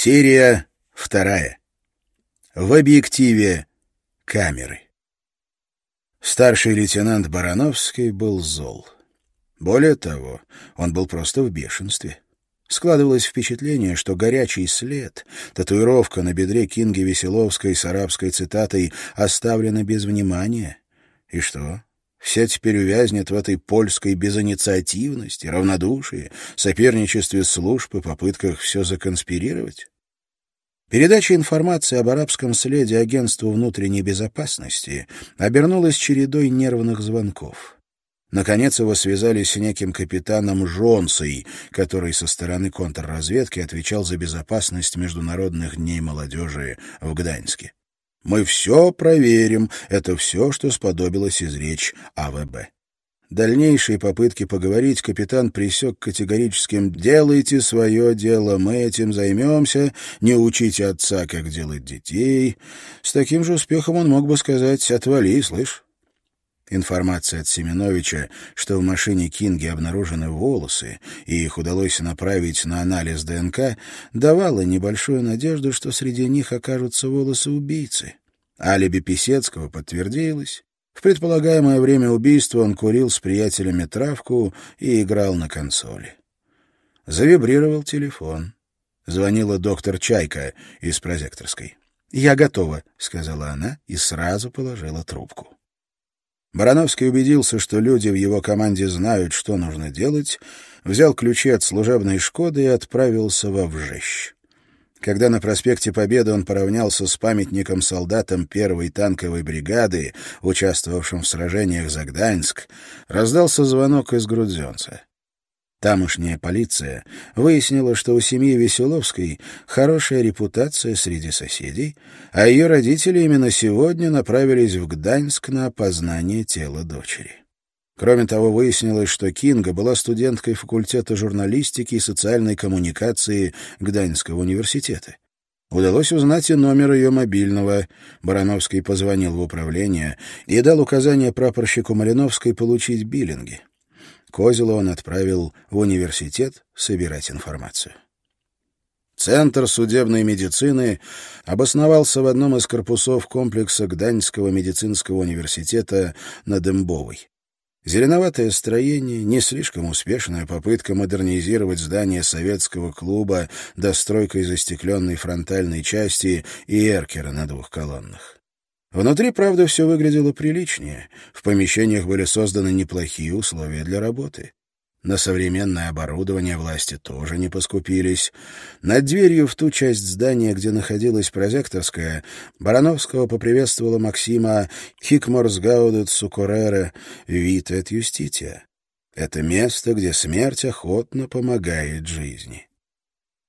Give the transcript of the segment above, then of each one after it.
Серия вторая. В объективе камеры. Старший лейтенант Барановский был зол. Более того, он был просто в бешенстве. Складывалось впечатление, что горячий след, татуировка на бедре Кинги Веселовской с арабской цитатой оставлена без внимания. И что? Все теперь увязнет в этой польской безинициативности, равнодушии, соперничестве служб и попытках все законспирировать? Передача информации об арабском следе агентству внутренней безопасности обернулась чередой нервных звонков. Наконец его связали с неким капитаном Жонсой, который со стороны контрразведки отвечал за безопасность Международных дней молодежи в Гданьске. «Мы все проверим», — это все, что сподобилось изречь АВБ. Дальнейшие попытки поговорить капитан пресек категорическим «делайте свое дело, мы этим займемся, не учите отца, как делать детей». С таким же успехом он мог бы сказать «отвали, слышь». Информация от Семеновича, что в машине Кинги обнаружены волосы, и их удалось направить на анализ ДНК, давала небольшую надежду, что среди них окажутся волосы убийцы. Алиби Писецкого подтвердилось. В предполагаемое время убийства он курил с приятелями травку и играл на консоли. Завибрировал телефон. Звонила доктор Чайка из прозекторской. «Я готова», — сказала она и сразу положила трубку. Барановский убедился, что люди в его команде знают, что нужно делать, взял ключи от служебной «Шкоды» и отправился во Вжещ. Когда на проспекте Победы он поравнялся с памятником солдатам первой танковой бригады, участвовавшим в сражениях за Гданьск, раздался звонок из Грудзенца. Тамошняя полиция выяснила, что у семьи Веселовской хорошая репутация среди соседей, а ее родители именно сегодня направились в Гданьск на опознание тела дочери. Кроме того, выяснилось, что Кинга была студенткой факультета журналистики и социальной коммуникации Гданьского университета. Удалось узнать и номер ее мобильного. Барановский позвонил в управление и дал указание прапорщику Малиновской получить биллинги. Козела он отправил в университет собирать информацию. Центр судебной медицины обосновался в одном из корпусов комплекса Гданьского медицинского университета на Дембовой. Зеленоватое строение, не слишком успешная попытка модернизировать здание советского клуба достройкой застекленной фронтальной части и эркера на двух колоннах. Внутри, правда, все выглядело приличнее. В помещениях были созданы неплохие условия для работы. На современное оборудование власти тоже не поскупились. Над дверью в ту часть здания, где находилась прозекторская, Барановского поприветствовала Максима «Хикморсгаудет сукорере вит et юстития». Это место, где смерть охотно помогает жизни.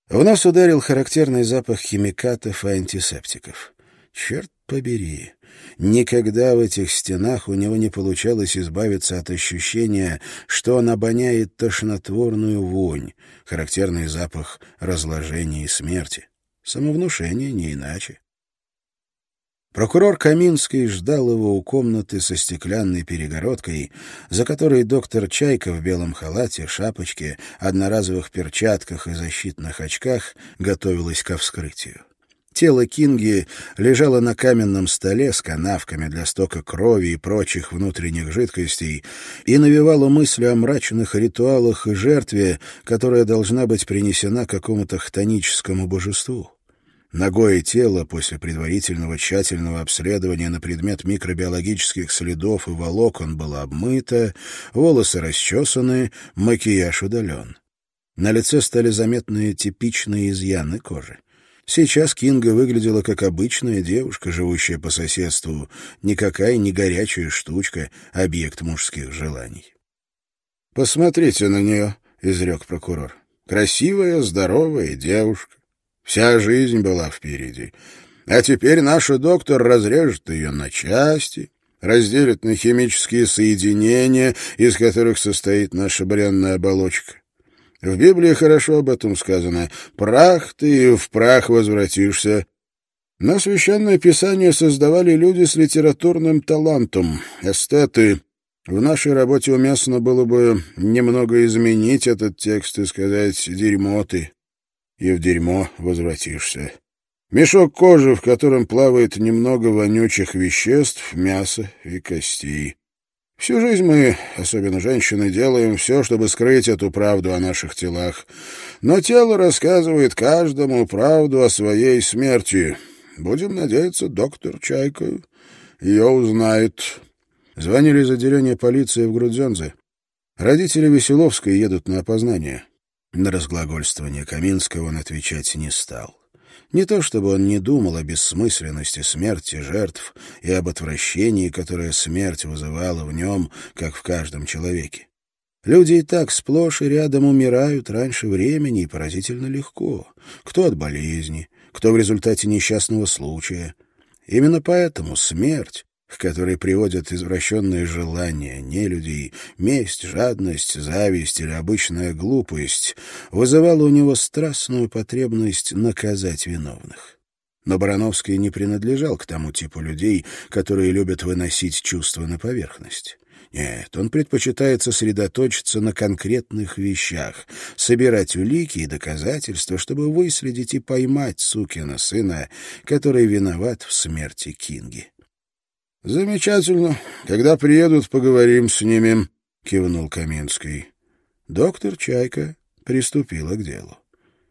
В нос ударил характерный запах химикатов и антисептиков. Черт побери! Никогда в этих стенах у него не получалось избавиться от ощущения, что он обоняет тошнотворную вонь, характерный запах разложения и смерти. Самовнушение не иначе. Прокурор Каминский ждал его у комнаты со стеклянной перегородкой, за которой доктор Чайка в белом халате, шапочке, одноразовых перчатках и защитных очках готовилась ко вскрытию. Тело Кинги лежало на каменном столе с канавками для стока крови и прочих внутренних жидкостей и навевало мысли о мрачных ритуалах и жертве, которая должна быть принесена какому-то хтоническому божеству. Ногое тело после предварительного тщательного обследования на предмет микробиологических следов и волокон было обмыто, волосы расчесаны, макияж удален. На лице стали заметны типичные изъяны кожи. Сейчас Кинга выглядела как обычная девушка, живущая по соседству, никакая не горячая штучка, объект мужских желаний. «Посмотрите на нее», — изрек прокурор. «Красивая, здоровая девушка. Вся жизнь была впереди. А теперь наш доктор разрежет ее на части, разделит на химические соединения, из которых состоит наша бренная оболочка. В Библии хорошо об этом сказано. «Прах ты, и в прах возвратишься». Но священное писание создавали люди с литературным талантом, эстеты. В нашей работе уместно было бы немного изменить этот текст и сказать «дерьмо ты». и в дерьмо возвратишься. Мешок кожи, в котором плавает немного вонючих веществ, мяса и костей. Всю жизнь мы, особенно женщины, делаем все, чтобы скрыть эту правду о наших телах. Но тело рассказывает каждому правду о своей смерти. Будем надеяться, доктор Чайка ее узнает. Звонили из отделения полиции в Грудзензе. Родители Веселовской едут на опознание. На разглагольствование Каминского он отвечать не стал. Не то чтобы он не думал о бессмысленности смерти жертв и об отвращении, которое смерть вызывала в нем, как в каждом человеке. Люди и так сплошь и рядом умирают раньше времени и поразительно легко. Кто от болезни, кто в результате несчастного случая. Именно поэтому смерть к которой приводят извращенные желания, нелюдей, месть, жадность, зависть или обычная глупость, вызывала у него страстную потребность наказать виновных. Но Барановский не принадлежал к тому типу людей, которые любят выносить чувства на поверхность. Нет, он предпочитает сосредоточиться на конкретных вещах, собирать улики и доказательства, чтобы выследить и поймать сукина сына, который виноват в смерти Кинги. «Замечательно. Когда приедут, поговорим с ними», — кивнул Каминский. Доктор Чайка приступила к делу.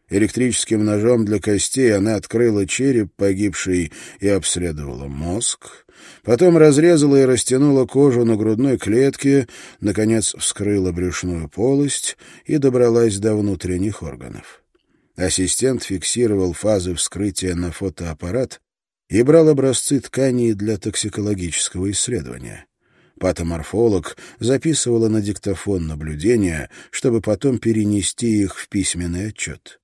Электрическим ножом для костей она открыла череп погибшей и обследовала мозг, потом разрезала и растянула кожу на грудной клетке, наконец вскрыла брюшную полость и добралась до внутренних органов. Ассистент фиксировал фазы вскрытия на фотоаппарат, и брал образцы тканей для токсикологического исследования. Патоморфолог записывала на диктофон наблюдения, чтобы потом перенести их в письменный отчет.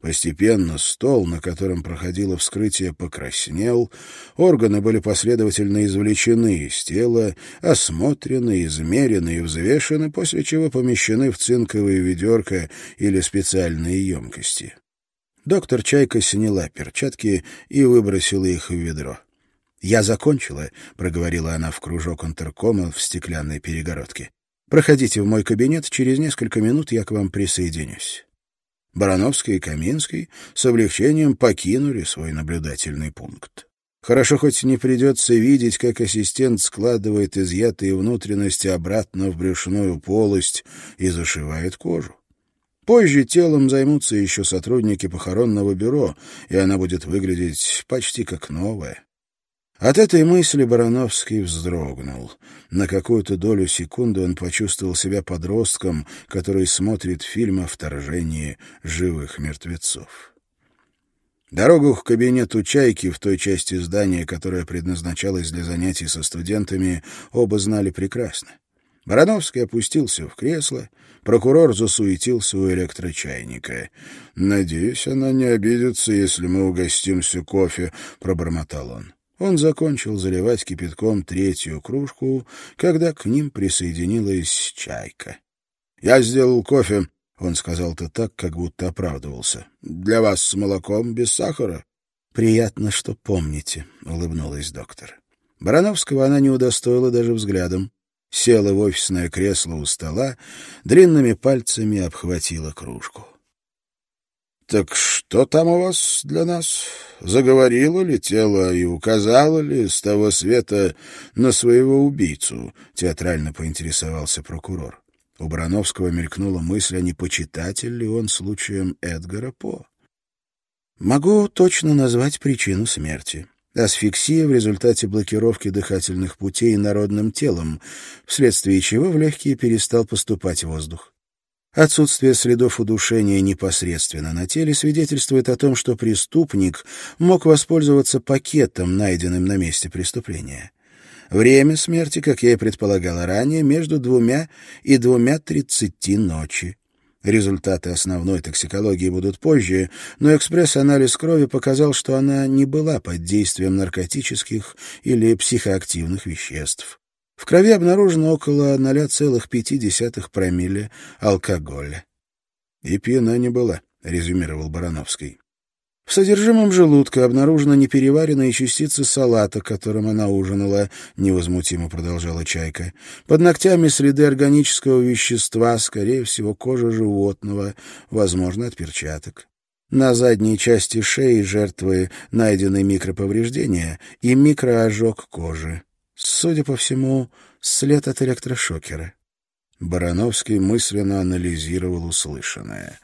Постепенно стол, на котором проходило вскрытие, покраснел, органы были последовательно извлечены из тела, осмотрены, измерены и взвешены, после чего помещены в цинковые ведерко или специальные емкости. Доктор Чайка сняла перчатки и выбросила их в ведро. «Я закончила», — проговорила она в кружок интеркома в стеклянной перегородке. «Проходите в мой кабинет, через несколько минут я к вам присоединюсь». Барановский и Каминский с облегчением покинули свой наблюдательный пункт. Хорошо хоть не придется видеть, как ассистент складывает изъятые внутренности обратно в брюшную полость и зашивает кожу. Позже телом займутся еще сотрудники похоронного бюро, и она будет выглядеть почти как новая. От этой мысли Барановский вздрогнул. На какую-то долю секунды он почувствовал себя подростком, который смотрит фильм о вторжении живых мертвецов. Дорогу к кабинету «Чайки» в той части здания, которая предназначалась для занятий со студентами, оба знали прекрасно. Барановский опустился в кресло, прокурор засуетился у электрочайника. «Надеюсь, она не обидится, если мы угостимся кофе», — пробормотал он. Он закончил заливать кипятком третью кружку, когда к ним присоединилась чайка. «Я сделал кофе», — он сказал это так, как будто оправдывался. «Для вас с молоком, без сахара». «Приятно, что помните», — улыбнулась доктор. Барановского она не удостоила даже взглядом села в офисное кресло у стола, длинными пальцами обхватила кружку. «Так что там у вас для нас? Заговорила ли тело и указала ли с того света на своего убийцу?» — театрально поинтересовался прокурор. У Барановского мелькнула мысль, а не почитатель ли он случаем Эдгара По. «Могу точно назвать причину смерти асфиксия в результате блокировки дыхательных путей народным телом, вследствие чего в легкие перестал поступать воздух. Отсутствие следов удушения непосредственно на теле свидетельствует о том, что преступник мог воспользоваться пакетом, найденным на месте преступления. Время смерти, как я и предполагала ранее, между двумя и двумя тридцати ночи. Результаты основной токсикологии будут позже, но экспресс-анализ крови показал, что она не была под действием наркотических или психоактивных веществ. В крови обнаружено около 0,5 промилле алкоголя. «И пьяна не была», — резюмировал Барановский. В содержимом желудка обнаружена непереваренные частицы салата, которым она ужинала, — невозмутимо продолжала Чайка. Под ногтями следы органического вещества, скорее всего, кожа животного, возможно, от перчаток. На задней части шеи жертвы найдены микроповреждения и микроожог кожи. Судя по всему, след от электрошокера. Барановский мысленно анализировал услышанное.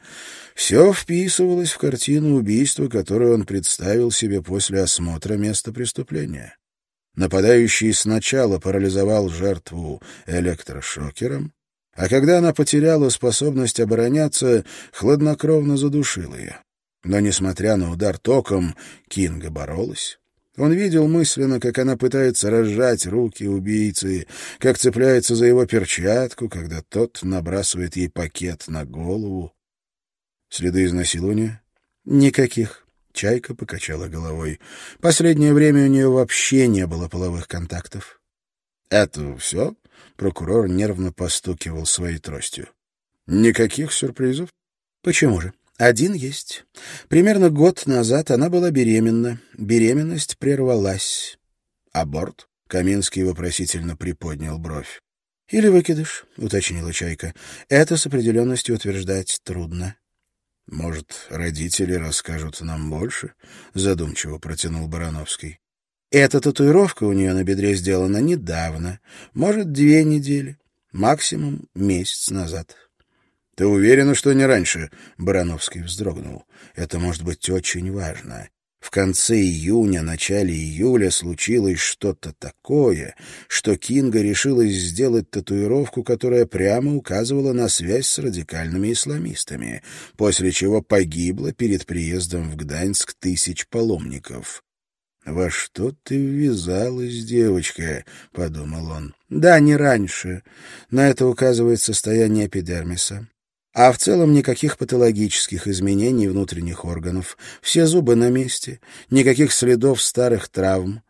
Все вписывалось в картину убийства, которую он представил себе после осмотра места преступления. Нападающий сначала парализовал жертву электрошокером, а когда она потеряла способность обороняться, хладнокровно задушил ее. Но, несмотря на удар током, Кинга боролась. Он видел мысленно, как она пытается разжать руки убийцы, как цепляется за его перчатку, когда тот набрасывает ей пакет на голову. Следы изнасилования? Никаких. Чайка покачала головой. Последнее время у нее вообще не было половых контактов. Это все? Прокурор нервно постукивал своей тростью. Никаких сюрпризов? Почему же? Один есть. Примерно год назад она была беременна. Беременность прервалась. Аборт? Каминский вопросительно приподнял бровь. «Или выкидыш», — уточнила Чайка. «Это с определенностью утверждать трудно». «Может, родители расскажут нам больше?» — задумчиво протянул Барановский. «Эта татуировка у нее на бедре сделана недавно, может, две недели, максимум месяц назад». «Ты уверена, что не раньше?» — Барановский вздрогнул. «Это может быть очень важно. В конце июня, начале июля случилось что-то такое, что Кинга решилась сделать татуировку, которая прямо указывала на связь с радикальными исламистами, после чего погибла перед приездом в Гданьск тысяч паломников. «Во что ты ввязалась, девочка?» — подумал он. «Да, не раньше. На это указывает состояние эпидермиса. А в целом никаких патологических изменений внутренних органов. Все зубы на месте, никаких следов старых травм.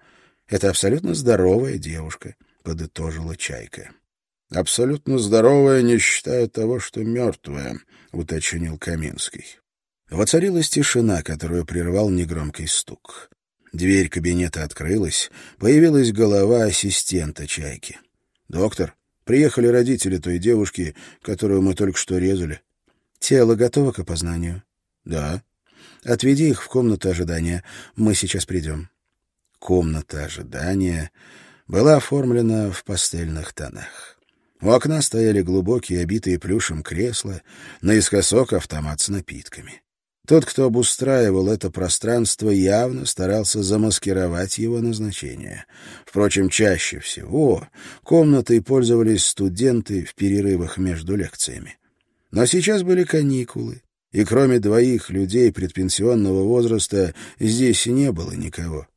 Это абсолютно здоровая девушка, — подытожила Чайка. — Абсолютно здоровая, не считая того, что мертвая, — уточнил Каминский. Воцарилась тишина, которую прервал негромкий стук. Дверь кабинета открылась, появилась голова ассистента Чайки. «Доктор, Приехали родители той девушки, которую мы только что резали. Тело готово к опознанию? Да. Отведи их в комнату ожидания. Мы сейчас придем. Комната ожидания была оформлена в пастельных тонах. У окна стояли глубокие, обитые плюшем кресла, наискосок автомат с напитками. Тот, кто обустраивал это пространство, явно старался замаскировать его назначение. Впрочем, чаще всего комнатой пользовались студенты в перерывах между лекциями. Но сейчас были каникулы, и кроме двоих людей предпенсионного возраста здесь не было никого.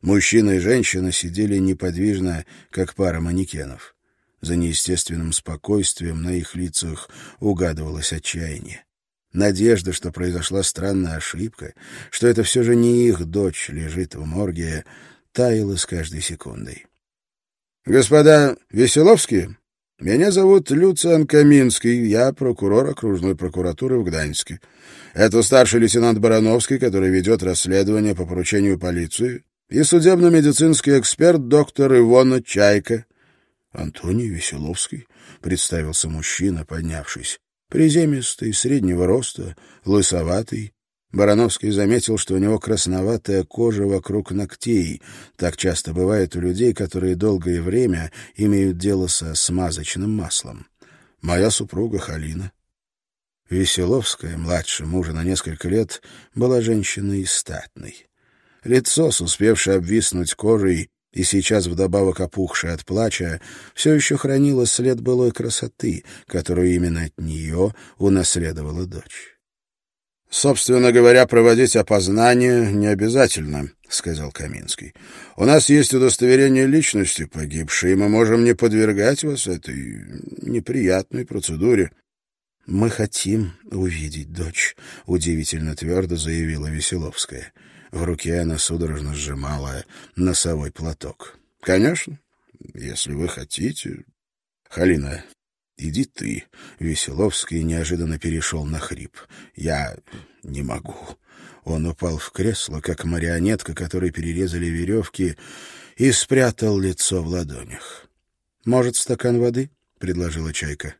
Мужчина и женщина сидели неподвижно, как пара манекенов. За неестественным спокойствием на их лицах угадывалось отчаяние. Надежда, что произошла странная ошибка, что это все же не их дочь лежит в морге, таяла с каждой секундой. «Господа Веселовские, меня зовут Люциан Каминский, я прокурор окружной прокуратуры в Гданьске. Это старший лейтенант Барановский, который ведет расследование по поручению полиции, и судебно-медицинский эксперт доктор Ивона Чайка». «Антоний Веселовский», — представился мужчина, поднявшись. Приземистый, среднего роста, лысоватый. Барановский заметил, что у него красноватая кожа вокруг ногтей. Так часто бывает у людей, которые долгое время имеют дело со смазочным маслом. Моя супруга Халина. Веселовская, младше мужа на несколько лет, была женщиной статной. Лицо, с успевшей обвиснуть кожей, и сейчас, вдобавок опухшая от плача, все еще хранила след былой красоты, которую именно от нее унаследовала дочь. — Собственно говоря, проводить опознание не обязательно, — сказал Каминский. — У нас есть удостоверение личности погибшей, и мы можем не подвергать вас этой неприятной процедуре. — Мы хотим увидеть дочь, — удивительно твердо заявила Веселовская. — в руке она судорожно сжимала носовой платок. — Конечно, если вы хотите. — Халина, иди ты. Веселовский неожиданно перешел на хрип. — Я не могу. Он упал в кресло, как марионетка, которой перерезали веревки, и спрятал лицо в ладонях. — Может, стакан воды? — предложила Чайка.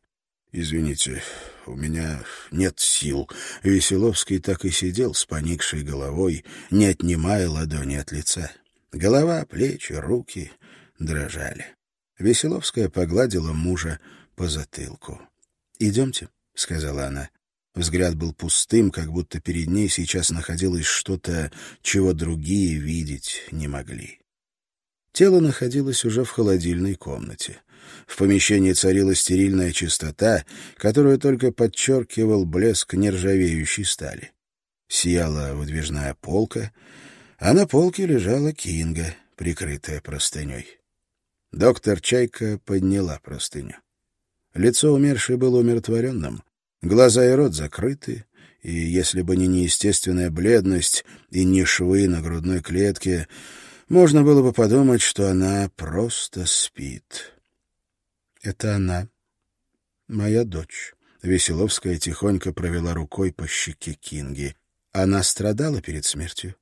Извините, у меня нет сил. Веселовский так и сидел с поникшей головой, не отнимая ладони от лица. Голова, плечи, руки дрожали. Веселовская погладила мужа по затылку. «Идемте», — сказала она. Взгляд был пустым, как будто перед ней сейчас находилось что-то, чего другие видеть не могли. Тело находилось уже в холодильной комнате. В помещении царила стерильная чистота, которую только подчеркивал блеск нержавеющей стали. Сияла выдвижная полка, а на полке лежала Кинга, прикрытая простыней. Доктор Чайка подняла простыню. Лицо умершей было умиротворенным, глаза и рот закрыты, и если бы не неестественная бледность и не швы на грудной клетке, можно было бы подумать, что она просто спит. Это она, моя дочь. Веселовская тихонько провела рукой по щеке Кинги. Она страдала перед смертью.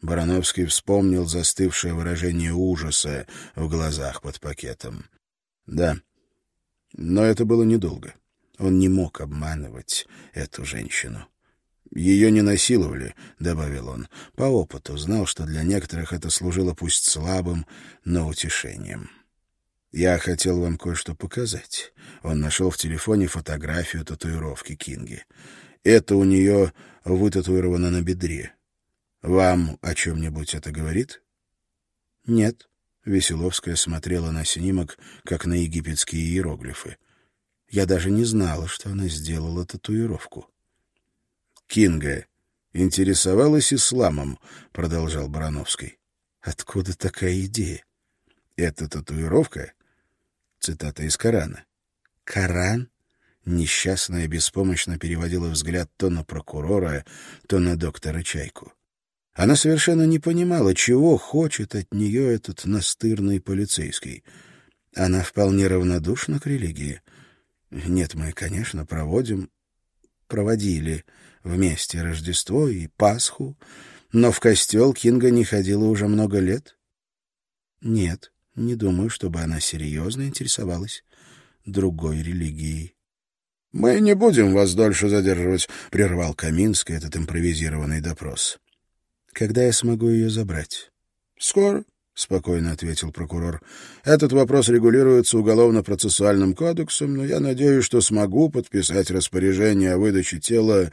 Барановский вспомнил застывшее выражение ужаса в глазах под пакетом. Да, но это было недолго. Он не мог обманывать эту женщину. «Ее не насиловали», — добавил он. По опыту знал, что для некоторых это служило пусть слабым, но утешением. «Я хотел вам кое-что показать». Он нашел в телефоне фотографию татуировки Кинги. «Это у нее вытатуировано на бедре. Вам о чем-нибудь это говорит?» «Нет». Веселовская смотрела на снимок, как на египетские иероглифы. Я даже не знала, что она сделала татуировку. «Кинга интересовалась исламом», — продолжал Барановский. «Откуда такая идея?» «Это татуировка Цитата из Корана. «Коран?» Несчастная беспомощно переводила взгляд то на прокурора, то на доктора Чайку. Она совершенно не понимала, чего хочет от нее этот настырный полицейский. Она вполне равнодушна к религии. Нет, мы, конечно, проводим, проводили вместе Рождество и Пасху, но в костел Кинга не ходила уже много лет. Нет, не думаю, чтобы она серьезно интересовалась другой религией. — Мы не будем вас дольше задерживать, — прервал Каминский этот импровизированный допрос. — Когда я смогу ее забрать? — Скоро, — спокойно ответил прокурор. — Этот вопрос регулируется Уголовно-процессуальным кодексом, но я надеюсь, что смогу подписать распоряжение о выдаче тела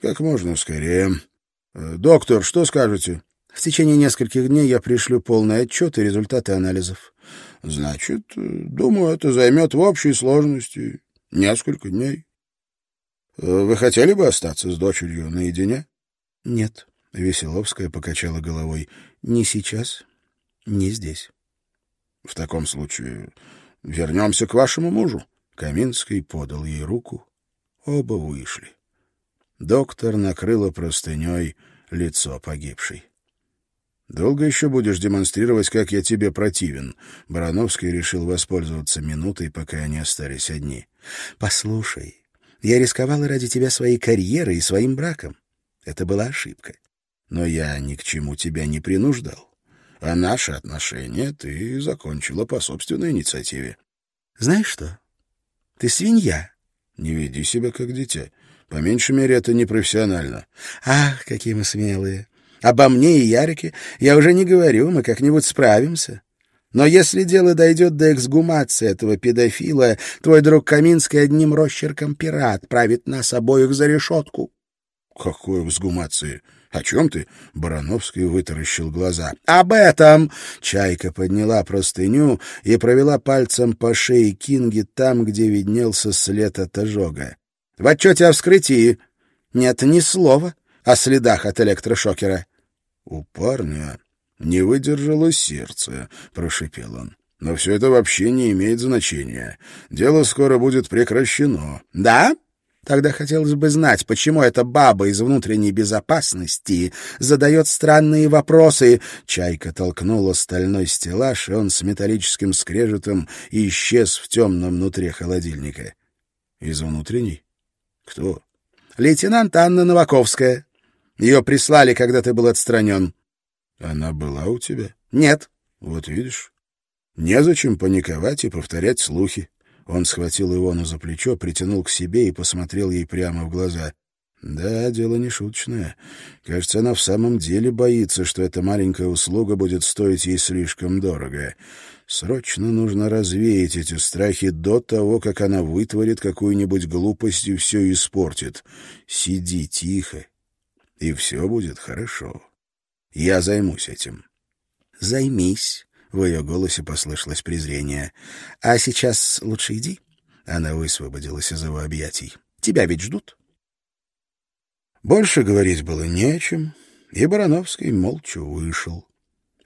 как можно скорее. Э, — Доктор, что скажете? В течение нескольких дней я пришлю полный отчет и результаты анализов. Значит, думаю, это займет в общей сложности несколько дней. Вы хотели бы остаться с дочерью наедине? Нет. Веселовская покачала головой. Не сейчас, не здесь. В таком случае вернемся к вашему мужу. Каминский подал ей руку. Оба вышли. Доктор накрыла простыней лицо погибшей. «Долго еще будешь демонстрировать, как я тебе противен?» Барановский решил воспользоваться минутой, пока они остались одни. «Послушай, я рисковала ради тебя своей карьерой и своим браком. Это была ошибка. Но я ни к чему тебя не принуждал. А наши отношения ты закончила по собственной инициативе». «Знаешь что? Ты свинья». «Не веди себя как дитя. По меньшей мере, это непрофессионально». «Ах, какие мы смелые!» Обо мне и Ярике я уже не говорю, мы как-нибудь справимся. Но если дело дойдет до эксгумации этого педофила, твой друг Каминский одним росчерком пера отправит нас обоих за решетку. — Какой эксгумации? О чем ты? — Барановский вытаращил глаза. — Об этом! — Чайка подняла простыню и провела пальцем по шее Кинги там, где виднелся след от ожога. — В отчете о вскрытии нет ни слова о следах от электрошокера. У парня не выдержало сердце, прошипел он. Но все это вообще не имеет значения. Дело скоро будет прекращено. Да? Тогда хотелось бы знать, почему эта баба из внутренней безопасности задает странные вопросы. Чайка толкнула стальной стеллаж, и он с металлическим скрежетом исчез в темном внутри холодильника. Из внутренней? Кто? Лейтенант Анна Новаковская. Ее прислали, когда ты был отстранен. — Она была у тебя? — Нет. — Вот видишь. Незачем паниковать и повторять слухи. Он схватил Иону за плечо, притянул к себе и посмотрел ей прямо в глаза. Да, дело не шуточное. Кажется, она в самом деле боится, что эта маленькая услуга будет стоить ей слишком дорого. Срочно нужно развеять эти страхи до того, как она вытворит какую-нибудь глупость и все испортит. Сиди тихо, и все будет хорошо. Я займусь этим. Займись. В ее голосе послышалось презрение. А сейчас лучше иди. Она высвободилась из его объятий. Тебя ведь ждут. Больше говорить было не о чем, и Барановский молча вышел.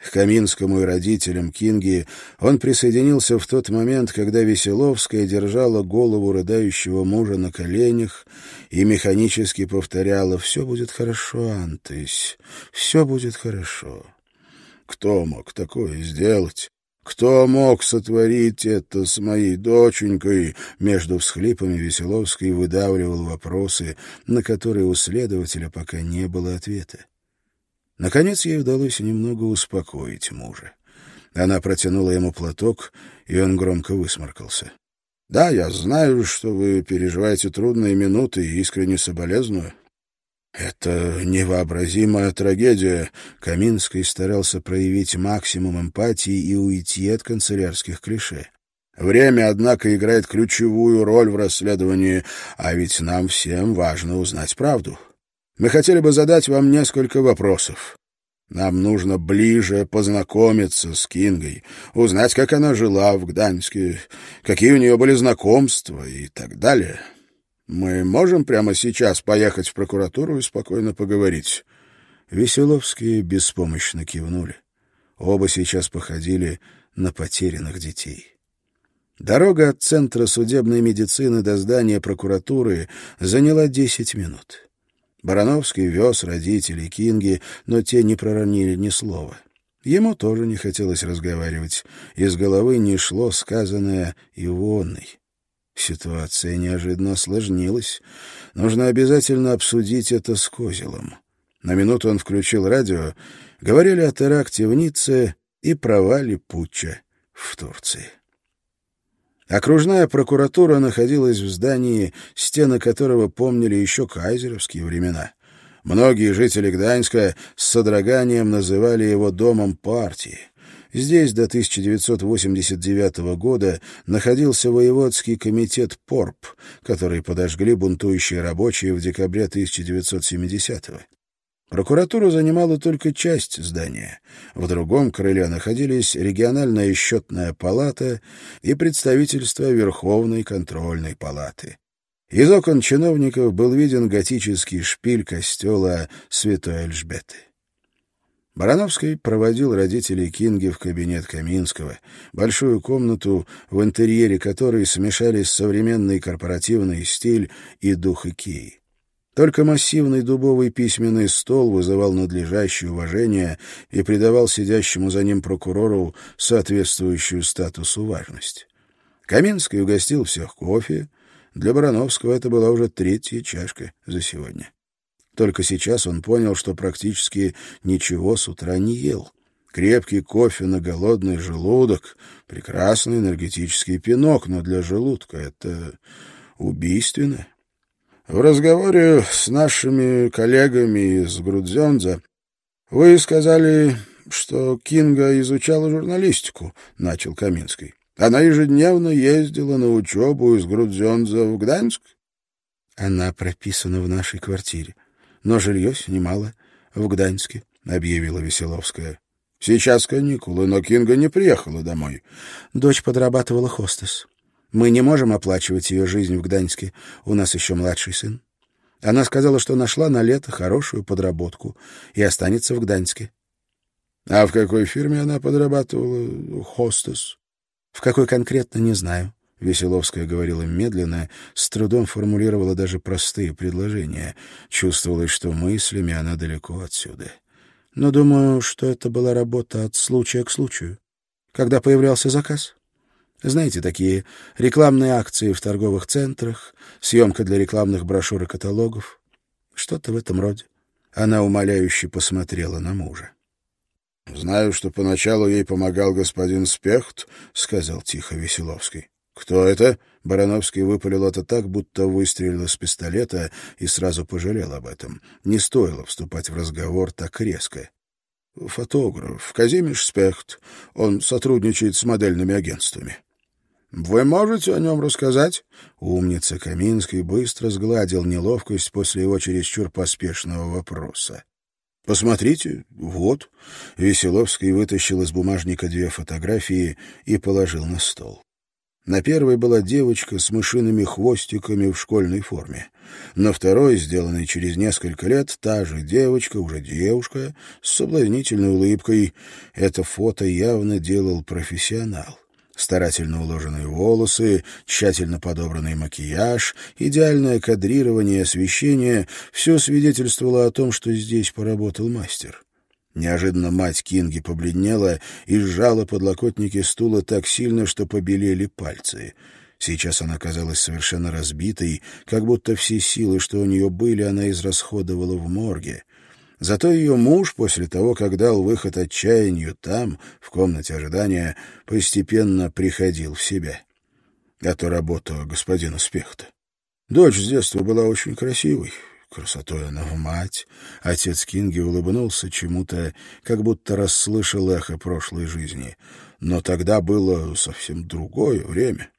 К Каминскому и родителям Кинги он присоединился в тот момент, когда Веселовская держала голову рыдающего мужа на коленях и механически повторяла «Все будет хорошо, Антысь, все будет хорошо». Кто мог такое сделать? Кто мог сотворить это с моей доченькой? Между всхлипами Веселовской выдавливал вопросы, на которые у следователя пока не было ответа. Наконец ей удалось немного успокоить мужа. Она протянула ему платок, и он громко высморкался. — Да, я знаю, что вы переживаете трудные минуты и искренне соболезную. Это невообразимая трагедия. Каминский старался проявить максимум эмпатии и уйти от канцелярских клише. Время, однако, играет ключевую роль в расследовании, а ведь нам всем важно узнать правду. Мы хотели бы задать вам несколько вопросов. Нам нужно ближе познакомиться с Кингой, узнать, как она жила в Гданьске, какие у нее были знакомства и так далее. Мы можем прямо сейчас поехать в прокуратуру и спокойно поговорить?» Веселовские беспомощно кивнули. Оба сейчас походили на потерянных детей. Дорога от центра судебной медицины до здания прокуратуры заняла десять минут. Барановский вез родителей Кинги, но те не проронили ни слова. Ему тоже не хотелось разговаривать. Из головы не шло сказанное Ивонной. Ситуация неожиданно осложнилась. Нужно обязательно обсудить это с Козелом. На минуту он включил радио. Говорили о теракте в Ницце и провале путча в Турции. Окружная прокуратура находилась в здании, стены которого помнили еще кайзеровские времена. Многие жители Гданьска с содроганием называли его «домом партии». Здесь до 1989 года находился воеводский комитет ПОРП, который подожгли бунтующие рабочие в декабре 1970 года. Прокуратура занимала только часть здания. В другом крыле находились региональная счетная палата и представительство Верховной контрольной палаты. Из окон чиновников был виден готический шпиль костела Святой Эльжбеты. Барановский проводил родителей Кинги в кабинет Каминского, большую комнату, в интерьере которой смешались современный корпоративный стиль и дух Икеи. Только массивный дубовый письменный стол вызывал надлежащее уважение и придавал сидящему за ним прокурору соответствующую статусу важность. Каминский угостил всех кофе. Для Барановского это была уже третья чашка за сегодня. Только сейчас он понял, что практически ничего с утра не ел. Крепкий кофе на голодный желудок — прекрасный энергетический пинок, но для желудка это убийственно. В разговоре с нашими коллегами из Грудзенза вы сказали, что Кинга изучала журналистику, — начал Каминский. Она ежедневно ездила на учебу из Грудзенза в Гданьск. Она прописана в нашей квартире, но жилье снимала в Гданьске, — объявила Веселовская. Сейчас каникулы, но Кинга не приехала домой. Дочь подрабатывала хостес. Мы не можем оплачивать ее жизнь в Гданьске. У нас еще младший сын. Она сказала, что нашла на лето хорошую подработку и останется в Гданьске. А в какой фирме она подрабатывала? Хостес. В какой конкретно, не знаю. Веселовская говорила медленно, с трудом формулировала даже простые предложения. Чувствовалось, что мыслями она далеко отсюда. Но думаю, что это была работа от случая к случаю. Когда появлялся заказ, знаете, такие рекламные акции в торговых центрах, съемка для рекламных брошюр и каталогов. Что-то в этом роде. Она умоляюще посмотрела на мужа. — Знаю, что поначалу ей помогал господин Спехт, — сказал тихо Веселовский. — «Кто это?» — Барановский выпалил это так, будто выстрелил из пистолета и сразу пожалел об этом. Не стоило вступать в разговор так резко. «Фотограф. Казимиш Спехт. Он сотрудничает с модельными агентствами». «Вы можете о нем рассказать?» Умница Каминский быстро сгладил неловкость после его чересчур поспешного вопроса. «Посмотрите, вот». Веселовский вытащил из бумажника две фотографии и положил на стол. На первой была девочка с мышиными хвостиками в школьной форме. На второй, сделанной через несколько лет, та же девочка, уже девушка, с соблазнительной улыбкой. Это фото явно делал профессионал старательно уложенные волосы, тщательно подобранный макияж, идеальное кадрирование и освещение — все свидетельствовало о том, что здесь поработал мастер. Неожиданно мать Кинги побледнела и сжала подлокотники стула так сильно, что побелели пальцы. Сейчас она казалась совершенно разбитой, как будто все силы, что у нее были, она израсходовала в морге. Зато ее муж, после того, как дал выход отчаянию там, в комнате ожидания, постепенно приходил в себя. Это работа господина Спехта. Дочь с детства была очень красивой. Красотой она в мать. Отец Кинги улыбнулся чему-то, как будто расслышал эхо прошлой жизни. Но тогда было совсем другое время.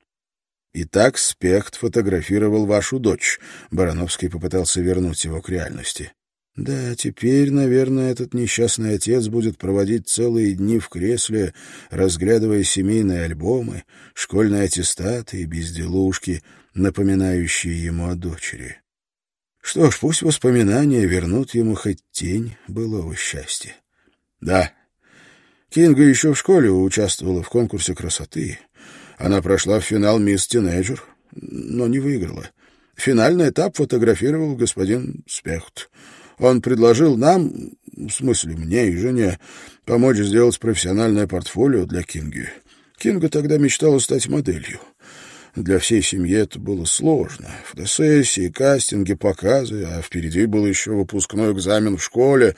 Итак, Спехт фотографировал вашу дочь. Барановский попытался вернуть его к реальности. Да, теперь, наверное, этот несчастный отец будет проводить целые дни в кресле, разглядывая семейные альбомы, школьные аттестаты и безделушки, напоминающие ему о дочери. Что ж, пусть воспоминания вернут ему хоть тень былого счастья. Да, Кинга еще в школе участвовала в конкурсе красоты. Она прошла в финал «Мисс Тинейджер», но не выиграла. Финальный этап фотографировал господин Спехт. Он предложил нам, в смысле мне и жене, помочь сделать профессиональное портфолио для Кинги. Кинга тогда мечтала стать моделью. Для всей семьи это было сложно. Фотосессии, кастинги, показы, а впереди был еще выпускной экзамен в школе.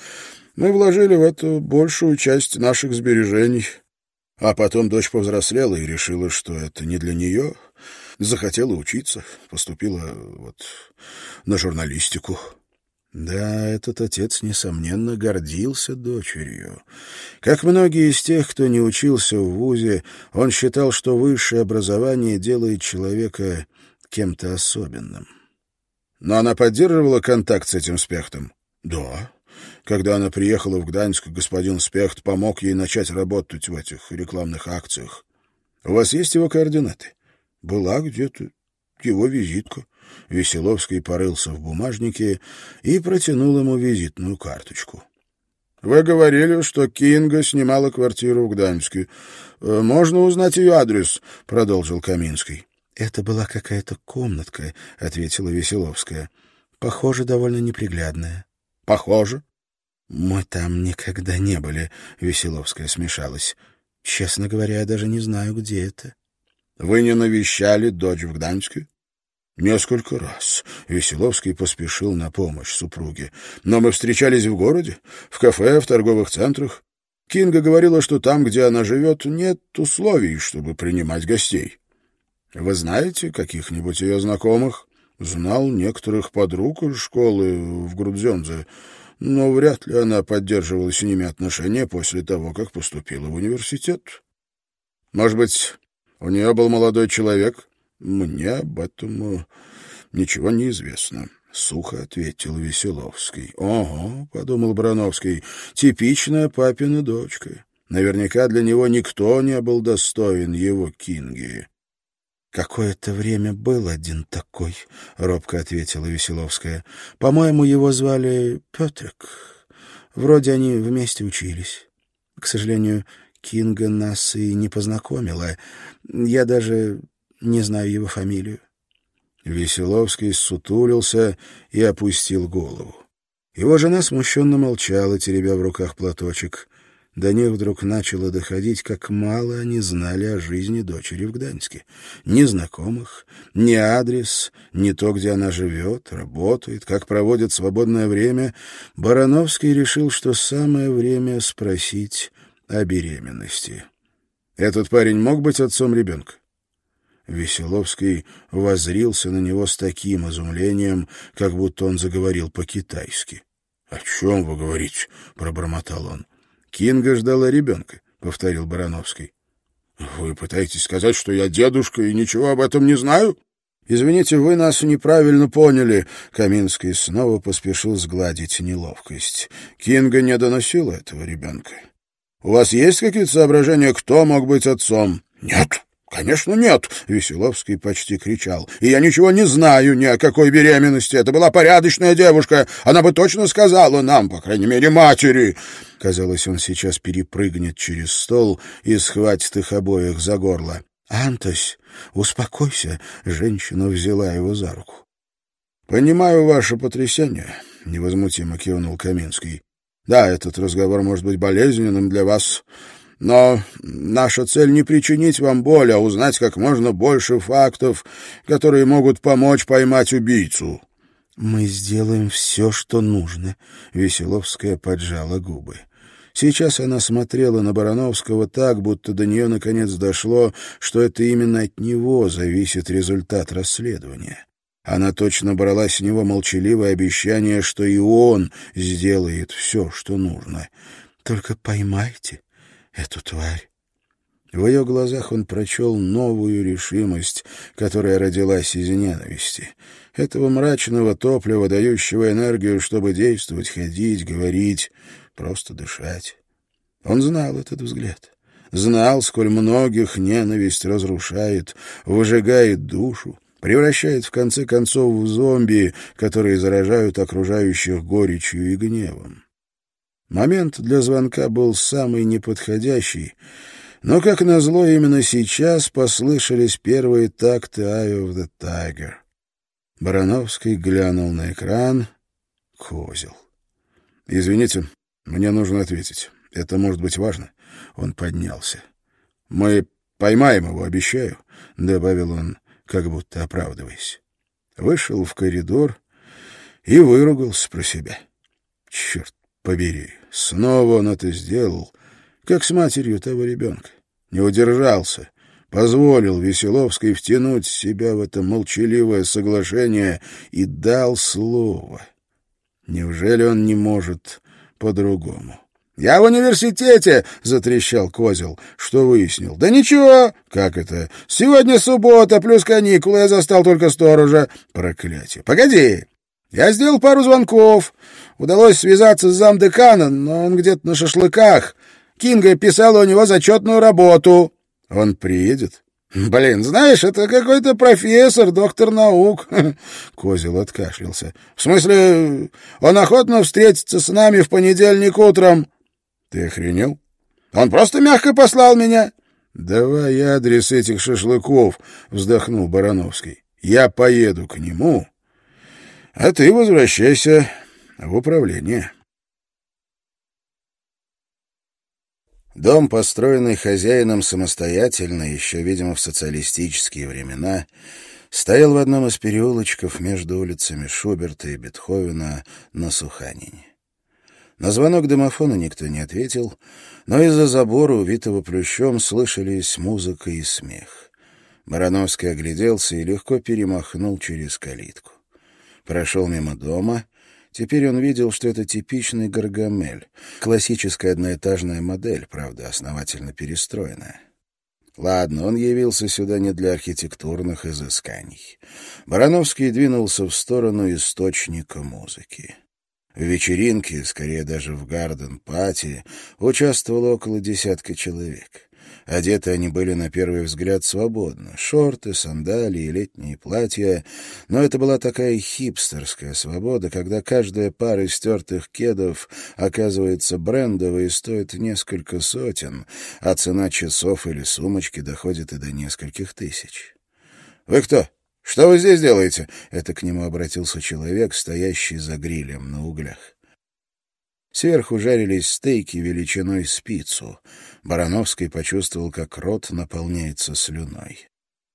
Мы вложили в это большую часть наших сбережений. А потом дочь повзрослела и решила, что это не для нее. Захотела учиться, поступила вот на журналистику. Да, этот отец, несомненно, гордился дочерью. Как многие из тех, кто не учился в ВУЗе, он считал, что высшее образование делает человека кем-то особенным. Но она поддерживала контакт с этим Спехтом? Да. Когда она приехала в Гданьск, господин Спехт помог ей начать работать в этих рекламных акциях. У вас есть его координаты? Была где-то его визитка. Веселовский порылся в бумажнике и протянул ему визитную карточку. «Вы говорили, что Кинга снимала квартиру в Гданьске. Э, можно узнать ее адрес?» — продолжил Каминский. «Это была какая-то комнатка», — ответила Веселовская. «Похоже, довольно неприглядная». «Похоже?» «Мы там никогда не были», — Веселовская смешалась. «Честно говоря, я даже не знаю, где это». «Вы не навещали дочь в Гданьске?» Несколько раз Веселовский поспешил на помощь супруге. Но мы встречались в городе, в кафе, в торговых центрах. Кинга говорила, что там, где она живет, нет условий, чтобы принимать гостей. Вы знаете каких-нибудь ее знакомых? Знал некоторых подруг из школы в Грудзензе, но вряд ли она поддерживала с ними отношения после того, как поступила в университет. Может быть, у нее был молодой человек, мне об этом э, ничего не известно. — сухо ответил Веселовский. — Ого, — подумал Брановский, — типичная папина дочка. Наверняка для него никто не был достоин его Кинги. — Какое-то время был один такой, — робко ответила Веселовская. — По-моему, его звали Петрик. Вроде они вместе учились. К сожалению, Кинга нас и не познакомила. Я даже не знаю его фамилию. Веселовский сутулился и опустил голову. Его жена смущенно молчала, теребя в руках платочек. До них вдруг начало доходить, как мало они знали о жизни дочери в Гданьске. Ни знакомых, ни адрес, ни то, где она живет, работает, как проводит свободное время. Барановский решил, что самое время спросить о беременности. Этот парень мог быть отцом ребенка? Веселовский возрился на него с таким изумлением, как будто он заговорил по-китайски. — О чем вы говорите? — пробормотал он. — Кинга ждала ребенка, — повторил Барановский. — Вы пытаетесь сказать, что я дедушка и ничего об этом не знаю? — Извините, вы нас неправильно поняли. Каминский снова поспешил сгладить неловкость. Кинга не доносила этого ребенка. — У вас есть какие-то соображения, кто мог быть отцом? — Нет, «Конечно нет!» — Веселовский почти кричал. «И я ничего не знаю ни о какой беременности. Это была порядочная девушка. Она бы точно сказала нам, по крайней мере, матери!» Казалось, он сейчас перепрыгнет через стол и схватит их обоих за горло. «Антось, успокойся!» — женщина взяла его за руку. «Понимаю ваше потрясение», — невозмутимо кивнул Каминский. «Да, этот разговор может быть болезненным для вас». Но наша цель не причинить вам боль, а узнать как можно больше фактов, которые могут помочь поймать убийцу. Мы сделаем все, что нужно, Веселовская поджала губы. Сейчас она смотрела на Барановского так, будто до нее наконец дошло, что это именно от него зависит результат расследования. Она точно брала с него молчаливое обещание, что и он сделает все, что нужно. «Только поймайте эту тварь. В ее глазах он прочел новую решимость, которая родилась из ненависти. Этого мрачного топлива, дающего энергию, чтобы действовать, ходить, говорить, просто дышать. Он знал этот взгляд. Знал, сколь многих ненависть разрушает, выжигает душу, превращает в конце концов в зомби, которые заражают окружающих горечью и гневом. Момент для звонка был самый неподходящий, но, как назло, именно сейчас послышались первые такты «Eye of the Tiger». Барановский глянул на экран. Козел. «Извините, мне нужно ответить. Это может быть важно». Он поднялся. «Мы поймаем его, обещаю», — добавил он, как будто оправдываясь. Вышел в коридор и выругался про себя. «Черт побери. Снова он это сделал, как с матерью того ребенка. Не удержался, позволил Веселовской втянуть себя в это молчаливое соглашение и дал слово. Неужели он не может по-другому? «Я в университете!» — затрещал Козел. «Что выяснил?» «Да ничего!» «Как это?» «Сегодня суббота, плюс каникулы, я застал только сторожа». «Проклятие!» «Погоди! Я сделал пару звонков. Удалось связаться с замдекана, но он где-то на шашлыках. Кинга писала у него зачетную работу. Он приедет? Блин, знаешь, это какой-то профессор, доктор наук. Козел откашлялся. В смысле, он охотно встретится с нами в понедельник утром. Ты охренел? Он просто мягко послал меня. Давай адрес этих шашлыков, вздохнул Барановский. Я поеду к нему а ты возвращайся в управление. Дом, построенный хозяином самостоятельно, еще, видимо, в социалистические времена, стоял в одном из переулочков между улицами Шуберта и Бетховена на Суханине. На звонок домофона никто не ответил, но из-за забора, увитого плющом, слышались музыка и смех. Барановский огляделся и легко перемахнул через калитку прошел мимо дома. Теперь он видел, что это типичный Гаргамель, классическая одноэтажная модель, правда, основательно перестроенная. Ладно, он явился сюда не для архитектурных изысканий. Барановский двинулся в сторону источника музыки. В вечеринке, скорее даже в гарден-пати, участвовало около десятка человек. Одеты они были на первый взгляд свободно. Шорты, сандалии, летние платья. Но это была такая хипстерская свобода, когда каждая пара стертых кедов оказывается брендовой и стоит несколько сотен, а цена часов или сумочки доходит и до нескольких тысяч. «Вы кто? Что вы здесь делаете?» Это к нему обратился человек, стоящий за грилем на углях. Сверху жарились стейки величиной спицу. Барановский почувствовал, как рот наполняется слюной.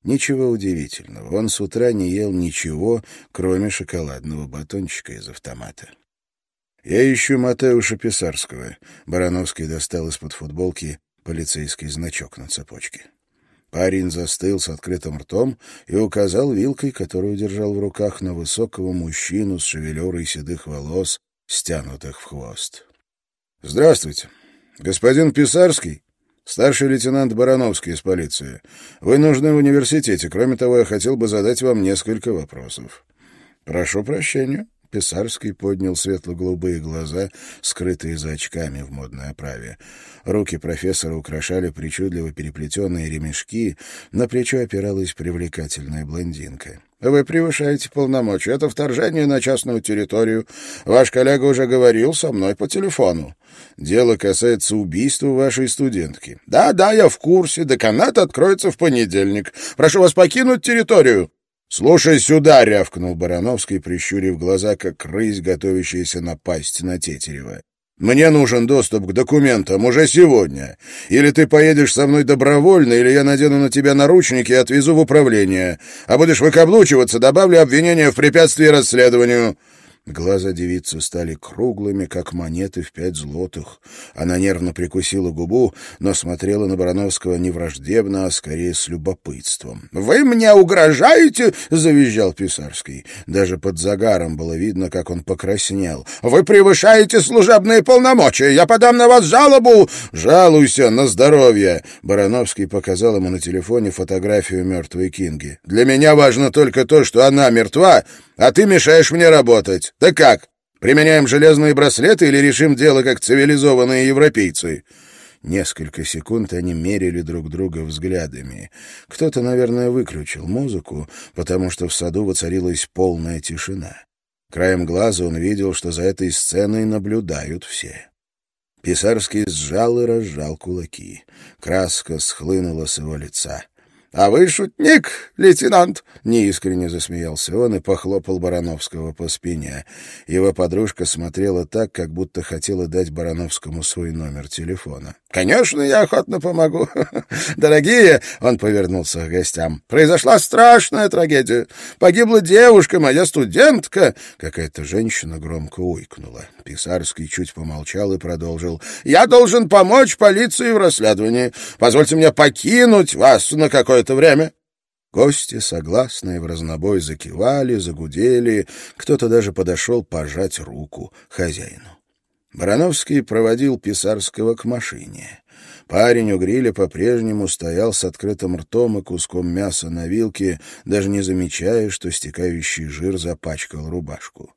Ничего удивительного, он с утра не ел ничего, кроме шоколадного батончика из автомата. «Я ищу Матеуша Писарского». Барановский достал из-под футболки полицейский значок на цепочке. Парень застыл с открытым ртом и указал вилкой, которую держал в руках, на высокого мужчину с шевелюрой седых волос, стянутых в хвост. — Здравствуйте. Господин Писарский? Старший лейтенант Барановский из полиции. Вы нужны в университете. Кроме того, я хотел бы задать вам несколько вопросов. — Прошу прощения. Писарский поднял светло-голубые глаза, скрытые за очками в модной оправе. Руки профессора украшали причудливо переплетенные ремешки, на плечо опиралась привлекательная блондинка. «Вы превышаете полномочия. Это вторжение на частную территорию. Ваш коллега уже говорил со мной по телефону. Дело касается убийства вашей студентки. Да, да, я в курсе. Деканат откроется в понедельник. Прошу вас покинуть территорию». «Слушай сюда!» — рявкнул Барановский, прищурив глаза, как рысь, готовящаяся напасть на Тетерева. «Мне нужен доступ к документам уже сегодня. Или ты поедешь со мной добровольно, или я надену на тебя наручники и отвезу в управление. А будешь выкаблучиваться, добавлю обвинение в препятствии расследованию». Глаза девицы стали круглыми, как монеты в пять злотых. Она нервно прикусила губу, но смотрела на Барановского не враждебно, а скорее с любопытством. — Вы мне угрожаете? — завизжал Писарский. Даже под загаром было видно, как он покраснел. — Вы превышаете служебные полномочия! Я подам на вас жалобу! — Жалуйся на здоровье! Барановский показал ему на телефоне фотографию мертвой Кинги. — Для меня важно только то, что она мертва, а ты мешаешь мне работать. Да как? Применяем железные браслеты или решим дело как цивилизованные европейцы?» Несколько секунд они мерили друг друга взглядами. Кто-то, наверное, выключил музыку, потому что в саду воцарилась полная тишина. Краем глаза он видел, что за этой сценой наблюдают все. Писарский сжал и разжал кулаки. Краска схлынула с его лица. «А вы шутник, лейтенант!» — неискренне засмеялся он и похлопал Барановского по спине. Его подружка смотрела так, как будто хотела дать Барановскому свой номер телефона. «Конечно, я охотно помогу. Дорогие!» — он повернулся к гостям. «Произошла страшная трагедия. Погибла девушка, моя студентка!» Какая-то женщина громко уйкнула. Писарский чуть помолчал и продолжил. «Я должен помочь полиции в расследовании. Позвольте мне покинуть вас на какое-то время». Гости, согласные в разнобой, закивали, загудели. Кто-то даже подошел пожать руку хозяину. Барановский проводил Писарского к машине. Парень у гриля по-прежнему стоял с открытым ртом и куском мяса на вилке, даже не замечая, что стекающий жир запачкал рубашку.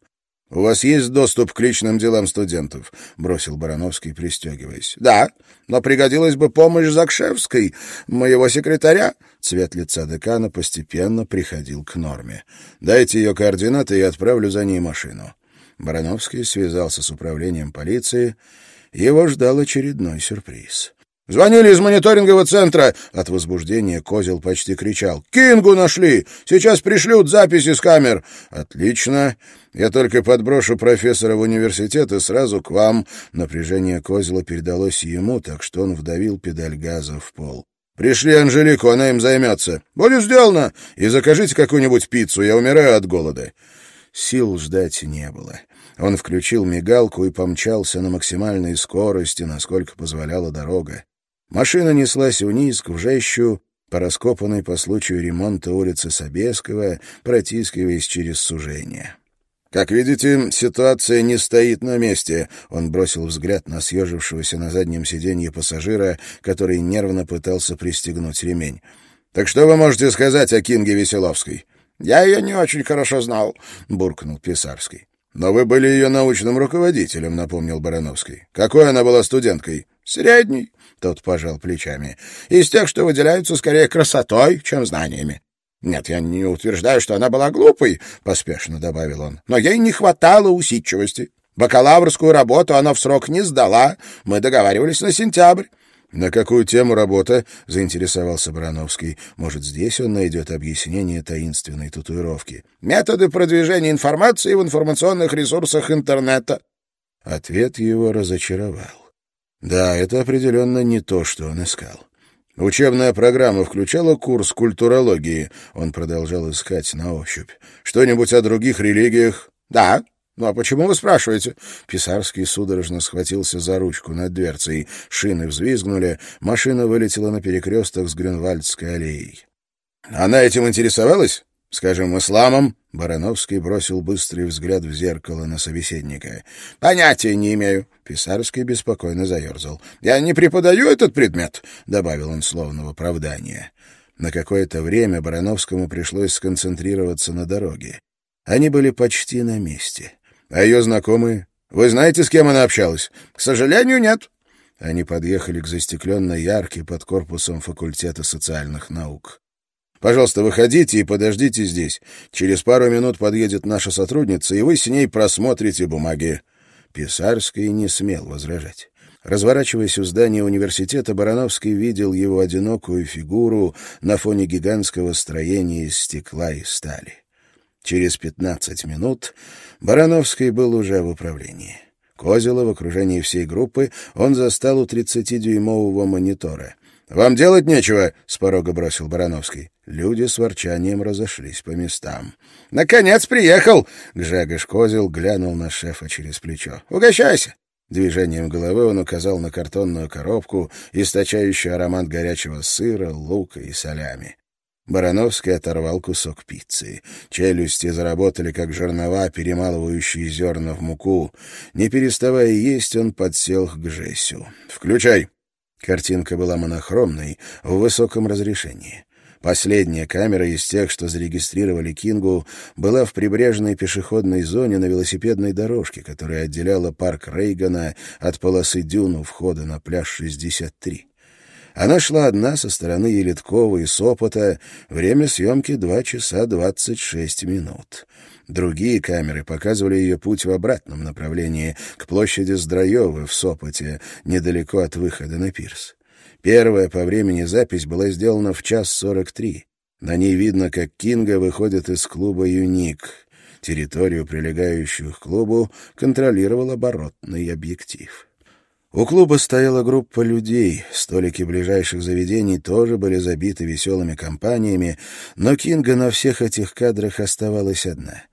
«У вас есть доступ к личным делам студентов?» — бросил Барановский, пристегиваясь. «Да, но пригодилась бы помощь Закшевской, моего секретаря». Цвет лица декана постепенно приходил к норме. «Дайте ее координаты, и отправлю за ней машину». Барановский связался с управлением полиции. Его ждал очередной сюрприз. «Звонили из мониторингового центра!» От возбуждения Козел почти кричал. «Кингу нашли! Сейчас пришлют записи с камер!» «Отлично! Я только подброшу профессора в университет и сразу к вам». Напряжение Козела передалось ему, так что он вдавил педаль газа в пол. «Пришли Анжелику, она им займется. Будет сделано! И закажите какую-нибудь пиццу, я умираю от голода». Сил ждать не было. Он включил мигалку и помчался на максимальной скорости, насколько позволяла дорога. Машина неслась вниз к вжещу, по раскопанной по случаю ремонта улицы Собеского, протискиваясь через сужение. «Как видите, ситуация не стоит на месте», — он бросил взгляд на съежившегося на заднем сиденье пассажира, который нервно пытался пристегнуть ремень. «Так что вы можете сказать о Кинге Веселовской?» «Я ее не очень хорошо знал», — буркнул Писарский. «Но вы были ее научным руководителем», — напомнил Барановский. «Какой она была студенткой?» «Средний», тот пожал плечами. «Из тех, что выделяются скорее красотой, чем знаниями». «Нет, я не утверждаю, что она была глупой», — поспешно добавил он. «Но ей не хватало усидчивости. Бакалаврскую работу она в срок не сдала. Мы договаривались на сентябрь». «На какую тему работа?» — заинтересовался Барановский. «Может, здесь он найдет объяснение таинственной татуировки?» «Методы продвижения информации в информационных ресурсах интернета». Ответ его разочаровал. Да, это определенно не то, что он искал. Учебная программа включала курс культурологии. Он продолжал искать на ощупь. Что-нибудь о других религиях? Да, «Ну а почему вы спрашиваете?» Писарский судорожно схватился за ручку над дверцей. Шины взвизгнули, машина вылетела на перекресток с Грюнвальдской аллеей. «Она этим интересовалась? Скажем, исламом?» Барановский бросил быстрый взгляд в зеркало на собеседника. «Понятия не имею». Писарский беспокойно заерзал. «Я не преподаю этот предмет», — добавил он словно в оправдание. На какое-то время Барановскому пришлось сконцентрироваться на дороге. Они были почти на месте. А ее знакомые? Вы знаете, с кем она общалась? К сожалению, нет. Они подъехали к застекленной ярке под корпусом факультета социальных наук. Пожалуйста, выходите и подождите здесь. Через пару минут подъедет наша сотрудница, и вы с ней просмотрите бумаги. Писарский не смел возражать. Разворачиваясь у здания университета, Барановский видел его одинокую фигуру на фоне гигантского строения из стекла и стали. Через пятнадцать минут Барановский был уже в управлении. Козела в окружении всей группы он застал у тридцатидюймового монитора. «Вам делать нечего?» — с порога бросил Барановский. Люди с ворчанием разошлись по местам. «Наконец приехал!» — Гжегош Козел глянул на шефа через плечо. «Угощайся!» Движением головы он указал на картонную коробку, источающую аромат горячего сыра, лука и солями. Барановский оторвал кусок пиццы. Челюсти заработали, как жернова, перемалывающие зерна в муку. Не переставая есть, он подсел к Жесю. «Включай!» Картинка была монохромной, в высоком разрешении. Последняя камера из тех, что зарегистрировали Кингу, была в прибрежной пешеходной зоне на велосипедной дорожке, которая отделяла парк Рейгана от полосы дюн у входа на пляж 63. Она шла одна со стороны Елиткова и Сопота. Время съемки — два часа двадцать шесть минут. Другие камеры показывали ее путь в обратном направлении, к площади Здраевы в Сопоте, недалеко от выхода на пирс. Первая по времени запись была сделана в час сорок три. На ней видно, как Кинга выходит из клуба «Юник». Территорию, прилегающую к клубу, контролировал оборотный объектив. У клуба стояла группа людей, столики ближайших заведений тоже были забиты веселыми компаниями, но Кинга на всех этих кадрах оставалась одна.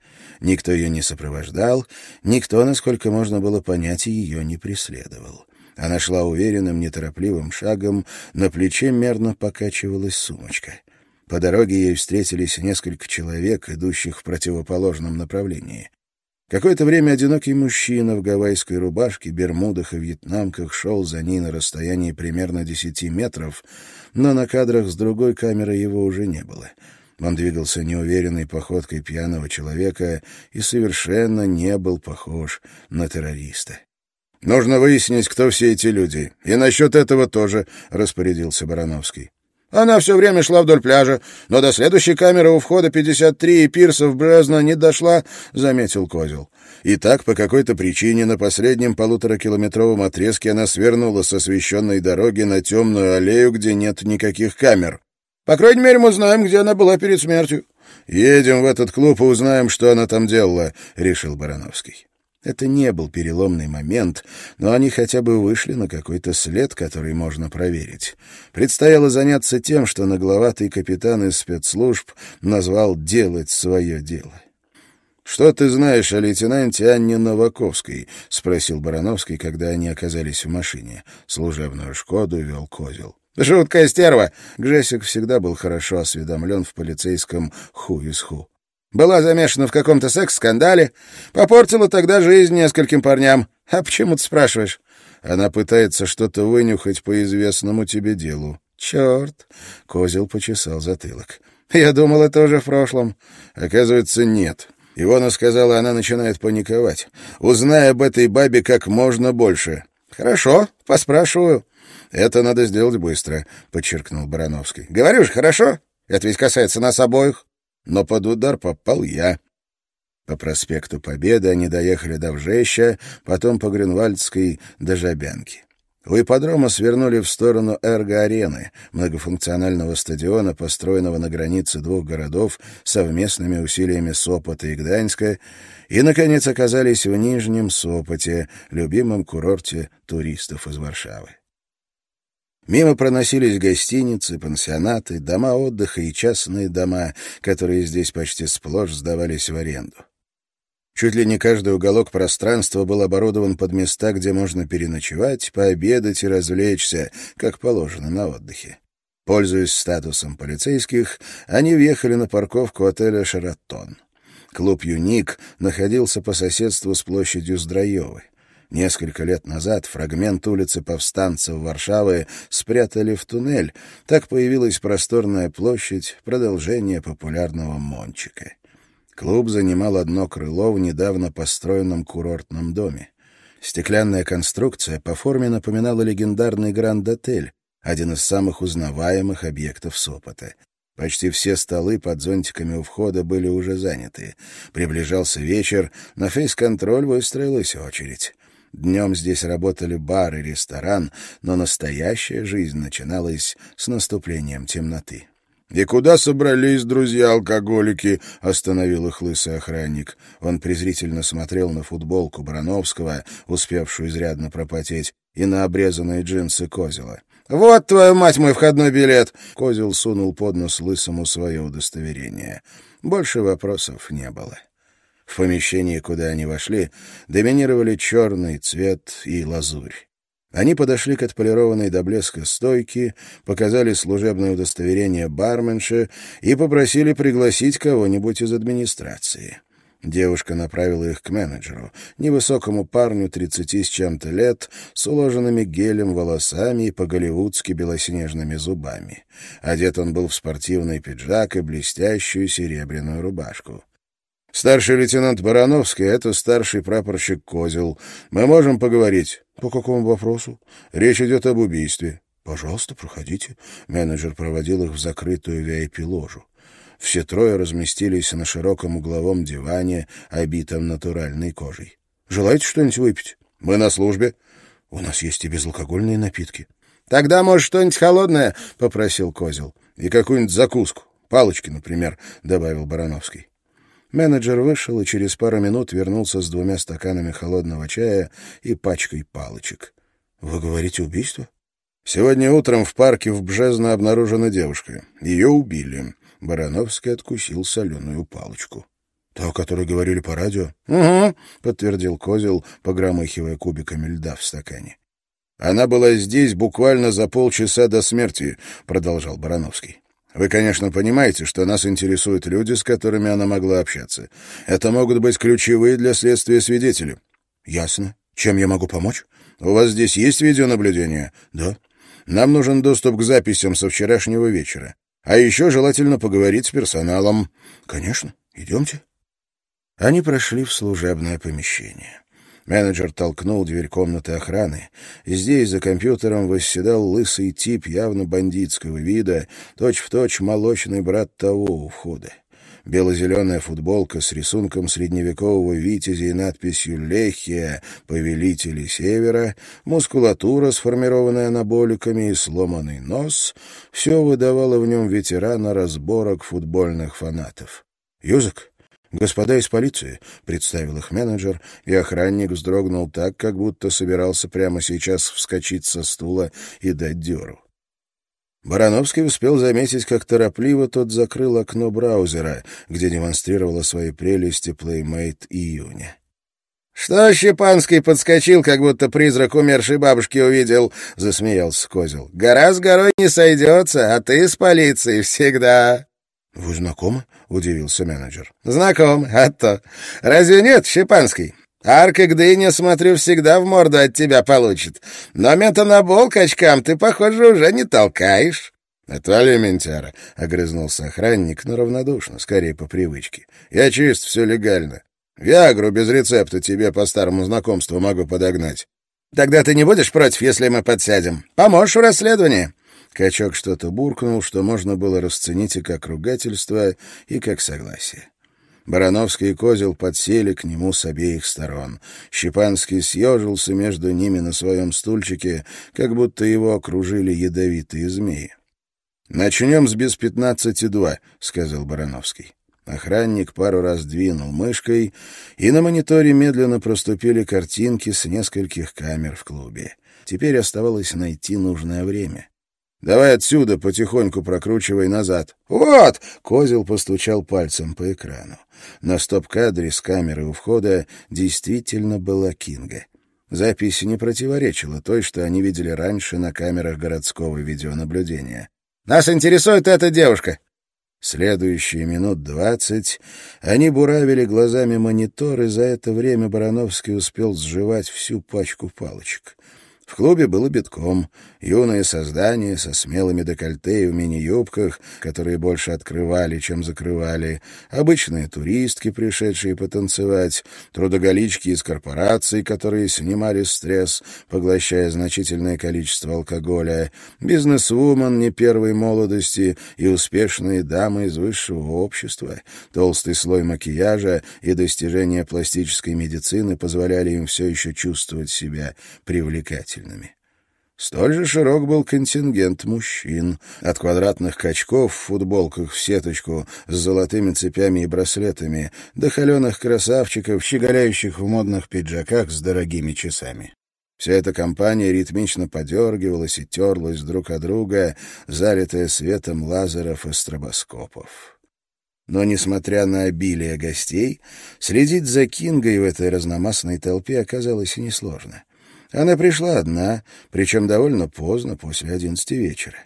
Никто ее не сопровождал, никто, насколько можно было понять, ее не преследовал. Она шла уверенным, неторопливым шагом, на плече мерно покачивалась сумочка. По дороге ей встретились несколько человек, идущих в противоположном направлении. Какое-то время одинокий мужчина в гавайской рубашке, бермудах и вьетнамках шел за ней на расстоянии примерно десяти метров, но на кадрах с другой камеры его уже не было. Он двигался неуверенной походкой пьяного человека и совершенно не был похож на террориста. «Нужно выяснить, кто все эти люди. И насчет этого тоже», — распорядился Барановский. Она все время шла вдоль пляжа, но до следующей камеры у входа 53 и пирсов Брезна не дошла, — заметил Козел. И так, по какой-то причине, на последнем полуторакилометровом отрезке она свернула с освещенной дороги на темную аллею, где нет никаких камер. По крайней мере, мы знаем, где она была перед смертью. «Едем в этот клуб и узнаем, что она там делала», — решил Барановский. Это не был переломный момент, но они хотя бы вышли на какой-то след, который можно проверить. Предстояло заняться тем, что нагловатый капитан из спецслужб назвал «делать свое дело». «Что ты знаешь о лейтенанте Анне Новаковской?» — спросил Барановский, когда они оказались в машине. Служебную «Шкоду» вел Козел. «Жуткая стерва!» Гжесик всегда был хорошо осведомлен в полицейском «ху из ху». Была замешана в каком-то секс-скандале, попортила тогда жизнь нескольким парням. А почему ты спрашиваешь? Она пытается что-то вынюхать по известному тебе делу. Черт! Козел почесал затылок. Я думал, это уже в прошлом. Оказывается, нет. Ивона сказала, она начинает паниковать. Узнай об этой бабе как можно больше. Хорошо, поспрашиваю. Это надо сделать быстро, подчеркнул Барановский. Говорю же, хорошо? Это ведь касается нас обоих но под удар попал я. По проспекту Победы они доехали до Вжеща, потом по Грюнвальдской до Жабянки. У ипподрома свернули в сторону Эрго-арены, многофункционального стадиона, построенного на границе двух городов совместными усилиями Сопота и Гданьска, и, наконец, оказались в Нижнем Сопоте, любимом курорте туристов из Варшавы. Мимо проносились гостиницы, пансионаты, дома отдыха и частные дома, которые здесь почти сплошь сдавались в аренду. Чуть ли не каждый уголок пространства был оборудован под места, где можно переночевать, пообедать и развлечься, как положено на отдыхе. Пользуясь статусом полицейских, они въехали на парковку отеля «Шаратон». Клуб «Юник» находился по соседству с площадью Здраевой. Несколько лет назад фрагмент улицы повстанцев Варшавы спрятали в туннель. Так появилась просторная площадь, продолжение популярного Мончика. Клуб занимал одно крыло в недавно построенном курортном доме. Стеклянная конструкция по форме напоминала легендарный Гранд-отель, один из самых узнаваемых объектов Сопота. Почти все столы под зонтиками у входа были уже заняты. Приближался вечер, на фейс-контроль выстроилась очередь. Днем здесь работали бар и ресторан, но настоящая жизнь начиналась с наступлением темноты. «И куда собрались друзья-алкоголики?» — остановил их лысый охранник. Он презрительно смотрел на футболку Брановского, успевшую изрядно пропотеть, и на обрезанные джинсы Козела. «Вот, твою мать, мой входной билет!» Козел сунул под нос лысому свое удостоверение. Больше вопросов не было. В помещении, куда они вошли, доминировали черный цвет и лазурь. Они подошли к отполированной до блеска стойке, показали служебное удостоверение барменше и попросили пригласить кого-нибудь из администрации. Девушка направила их к менеджеру, невысокому парню тридцати с чем-то лет, с уложенными гелем волосами и по-голливудски белоснежными зубами. Одет он был в спортивный пиджак и блестящую серебряную рубашку. Старший лейтенант Барановский — это старший прапорщик Козел. Мы можем поговорить. По какому вопросу? Речь идет об убийстве. Пожалуйста, проходите. Менеджер проводил их в закрытую VIP-ложу. Все трое разместились на широком угловом диване, обитом натуральной кожей. «Желаете что-нибудь выпить?» «Мы на службе». «У нас есть и безалкогольные напитки». «Тогда, может, что-нибудь холодное?» — попросил Козел. «И какую-нибудь закуску. Палочки, например», — добавил Барановский. Менеджер вышел и через пару минут вернулся с двумя стаканами холодного чая и пачкой палочек. «Вы говорите убийство?» «Сегодня утром в парке в Бжезно обнаружена девушка. Ее убили». Барановский откусил соленую палочку. «Та, о которой говорили по радио?» «Угу», — подтвердил Козел, погромыхивая кубиками льда в стакане. «Она была здесь буквально за полчаса до смерти», — продолжал Барановский. Вы, конечно, понимаете, что нас интересуют люди, с которыми она могла общаться. Это могут быть ключевые для следствия свидетели. Ясно. Чем я могу помочь? У вас здесь есть видеонаблюдение? Да. Нам нужен доступ к записям со вчерашнего вечера. А еще желательно поговорить с персоналом. Конечно. Идемте. Они прошли в служебное помещение. Менеджер толкнул дверь комнаты охраны. Здесь за компьютером восседал лысый тип явно бандитского вида, точь-в-точь точь молочный брат того у входа. Бело-зеленая футболка с рисунком средневекового витязя и надписью «Лехия. Повелители Севера», мускулатура, сформированная анаболиками, и сломанный нос — все выдавало в нем ветерана разборок футбольных фанатов. «Юзак, «Господа из полиции», — представил их менеджер, и охранник вздрогнул так, как будто собирался прямо сейчас вскочить со стула и дать дёру. Барановский успел заметить, как торопливо тот закрыл окно браузера, где демонстрировала свои прелести Playmate июня. «Что Щепанский подскочил, как будто призрак умершей бабушки увидел?» — засмеялся Козел. «Гора с горой не сойдется, а ты с полицией всегда». «Вы знакомы?» — удивился менеджер. «Знаком, а то. Разве нет, Щепанский? Арка Гдыня, смотрю, всегда в морду от тебя получит. Но метанабол к очкам ты, похоже, уже не толкаешь». «Наталья Ментяра», — огрызнулся охранник, но равнодушно, скорее по привычке. «Я чист, все легально. Виагру без рецепта тебе по старому знакомству могу подогнать». «Тогда ты не будешь против, если мы подсядем? Поможешь в расследовании?» Качок что-то буркнул, что можно было расценить и как ругательство, и как согласие. Барановский и Козел подсели к нему с обеих сторон. Щепанский съежился между ними на своем стульчике, как будто его окружили ядовитые змеи. «Начнем с без пятнадцати два», — сказал Барановский. Охранник пару раз двинул мышкой, и на мониторе медленно проступили картинки с нескольких камер в клубе. Теперь оставалось найти нужное время. Давай отсюда потихоньку прокручивай назад. Вот! Козел постучал пальцем по экрану. На стоп-кадре с камеры у входа действительно была Кинга. Запись не противоречила той, что они видели раньше на камерах городского видеонаблюдения. «Нас интересует эта девушка!» Следующие минут двадцать они буравили глазами монитор, и за это время Барановский успел сживать всю пачку палочек. В клубе было битком. Юные создания со смелыми декольте в мини-юбках, которые больше открывали, чем закрывали, обычные туристки, пришедшие потанцевать, трудоголички из корпораций, которые снимали стресс, поглощая значительное количество алкоголя, бизнесвумен не первой молодости и успешные дамы из высшего общества. Толстый слой макияжа и достижения пластической медицины позволяли им все еще чувствовать себя привлекательными. Столь же широк был контингент мужчин, от квадратных качков в футболках в сеточку с золотыми цепями и браслетами до холеных красавчиков, щеголяющих в модных пиджаках с дорогими часами. Вся эта компания ритмично подергивалась и терлась друг от друга, залитая светом лазеров и стробоскопов. Но, несмотря на обилие гостей, следить за Кингой в этой разномастной толпе оказалось несложно. Она пришла одна, причем довольно поздно, после одиннадцати вечера.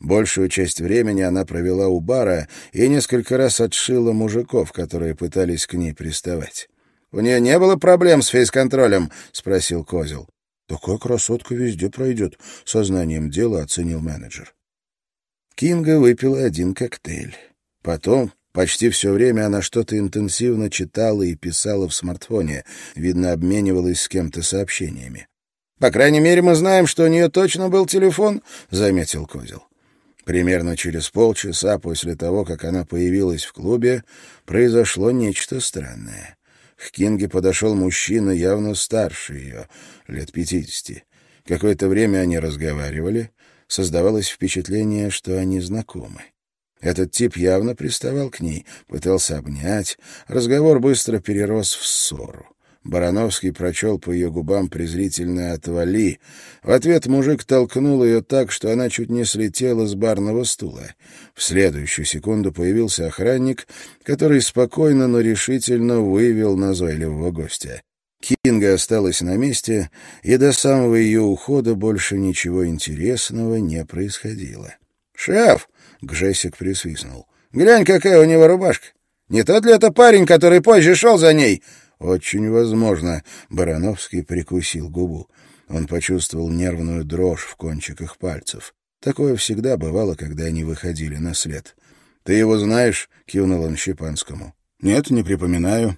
Большую часть времени она провела у бара и несколько раз отшила мужиков, которые пытались к ней приставать. — У нее не было проблем с фейс-контролем? — спросил Козел. — Такая красотка везде пройдет, — сознанием дела оценил менеджер. Кинга выпила один коктейль. Потом Почти все время она что-то интенсивно читала и писала в смартфоне, видно, обменивалась с кем-то сообщениями. По крайней мере, мы знаем, что у нее точно был телефон, — заметил Козел. Примерно через полчаса после того, как она появилась в клубе, произошло нечто странное. К Кинге подошел мужчина, явно старше ее, лет пятидесяти. Какое-то время они разговаривали. Создавалось впечатление, что они знакомы. Этот тип явно приставал к ней, пытался обнять. Разговор быстро перерос в ссору. Барановский прочел по ее губам презрительное «отвали». В ответ мужик толкнул ее так, что она чуть не слетела с барного стула. В следующую секунду появился охранник, который спокойно, но решительно вывел назойливого гостя. Кинга осталась на месте, и до самого ее ухода больше ничего интересного не происходило. «Шеф!» — Гжесик присвистнул. «Глянь, какая у него рубашка! Не тот ли это парень, который позже шел за ней?» «Очень возможно», — Барановский прикусил губу. Он почувствовал нервную дрожь в кончиках пальцев. Такое всегда бывало, когда они выходили на след. «Ты его знаешь?» — кивнул он Щепанскому. «Нет, не припоминаю.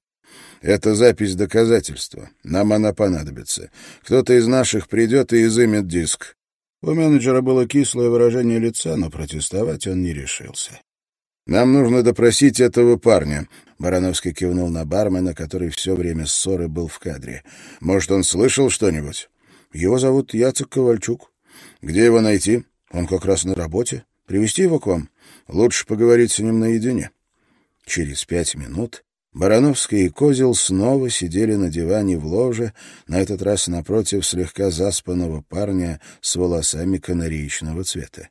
Это запись доказательства. Нам она понадобится. Кто-то из наших придет и изымет диск». У менеджера было кислое выражение лица, но протестовать он не решился. «Нам нужно допросить этого парня. Барановский кивнул на бармена, который все время ссоры был в кадре. «Может, он слышал что-нибудь?» «Его зовут Яцек Ковальчук. Где его найти? Он как раз на работе. Привести его к вам? Лучше поговорить с ним наедине». Через пять минут Барановский и Козел снова сидели на диване в ложе, на этот раз напротив слегка заспанного парня с волосами канареечного цвета.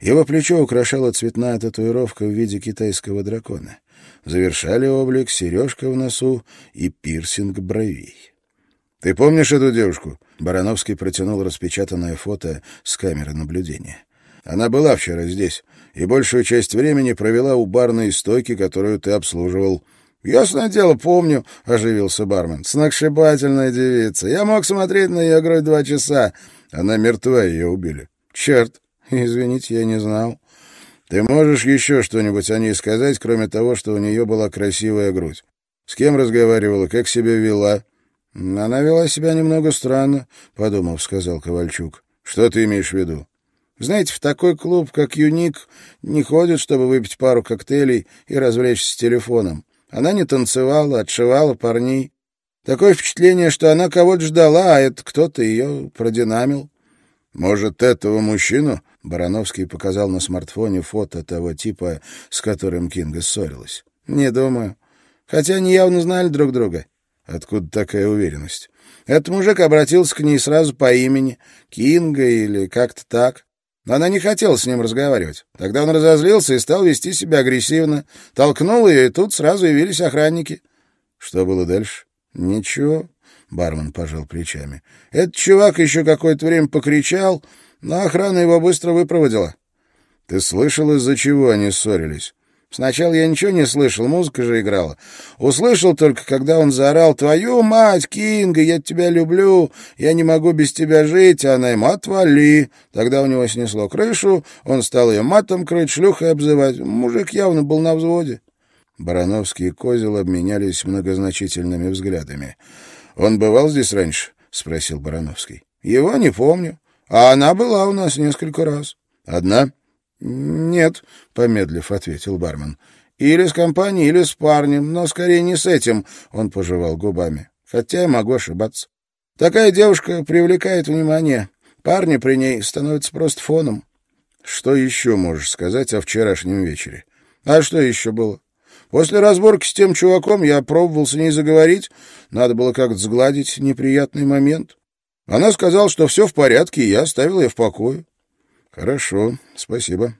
Его плечо украшала цветная татуировка в виде китайского дракона. Завершали облик сережка в носу и пирсинг бровей. «Ты помнишь эту девушку?» Барановский протянул распечатанное фото с камеры наблюдения. «Она была вчера здесь и большую часть времени провела у барной стойки, которую ты обслуживал». «Ясное дело, помню», — оживился бармен. «Сногсшибательная девица. Я мог смотреть на ее грудь два часа. Она мертва, ее убили». «Черт, Извините, я не знал. Ты можешь еще что-нибудь о ней сказать, кроме того, что у нее была красивая грудь? С кем разговаривала, как себя вела? Она вела себя немного странно, подумав, сказал Ковальчук. Что ты имеешь в виду? Знаете, в такой клуб, как Юник, не ходят, чтобы выпить пару коктейлей и развлечься с телефоном. Она не танцевала, отшивала парней. Такое впечатление, что она кого-то ждала, а это кто-то ее продинамил. Может, этого мужчину? Барановский показал на смартфоне фото того типа, с которым Кинга ссорилась. Не думаю. Хотя они явно знали друг друга. Откуда такая уверенность? Этот мужик обратился к ней сразу по имени. Кинга или как-то так. но она не хотела с ним разговаривать. Тогда он разозлился и стал вести себя агрессивно. Толкнул ее, и тут сразу явились охранники. Что было дальше? Ничего. Бармен пожал плечами. Этот чувак еще какое-то время покричал, но охрана его быстро выпроводила. Ты слышал, из-за чего они ссорились? Сначала я ничего не слышал, музыка же играла. Услышал только, когда он заорал «Твою мать, Кинга, я тебя люблю, я не могу без тебя жить», а она ему «Отвали». Тогда у него снесло крышу, он стал ее матом крыть, шлюхой обзывать. Мужик явно был на взводе. Барановский и Козел обменялись многозначительными взглядами. «Он бывал здесь раньше?» — спросил Барановский. «Его не помню. А она была у нас несколько раз». «Одна?» «Нет», — помедлив ответил бармен. «Или с компанией, или с парнем, но скорее не с этим», — он пожевал губами. «Хотя я могу ошибаться. Такая девушка привлекает внимание. Парни при ней становятся просто фоном». «Что еще можешь сказать о вчерашнем вечере?» «А что еще было?» После разборки с тем чуваком я пробовал с ней заговорить. Надо было как-то сгладить неприятный момент. Она сказала, что все в порядке, и я оставил ее в покое. Хорошо, спасибо.